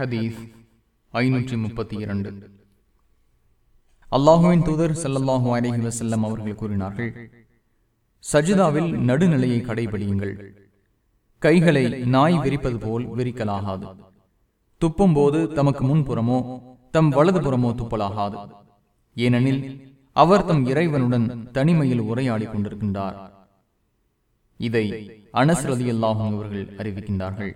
ஹதீஸ் ஐநூற்றி முப்பத்தி இரண்டு. அல்லாஹுவின் தூதர் ஸல்லல்லாஹு அலஹி வசல்லம் அவர்கள் கூறினார்கள் சஜிதாவில் நடுநிலையை கடைபிடியுங்கள். கைகளை நாய் விரிப்பது போல் விரிக்கலாகாது. துப்பும் போது தமக்கு முன்புறமோ தம் வலதுபுறமோ துப்பலாகாது. ஏனெனில் அவர் தம் இறைவனுடன் தனிமையில் உரையாடி கொண்டிருக்கின்றார். இதை அனசரதியல்லாகும் அவர்கள் அறிவிக்கின்றார்கள்.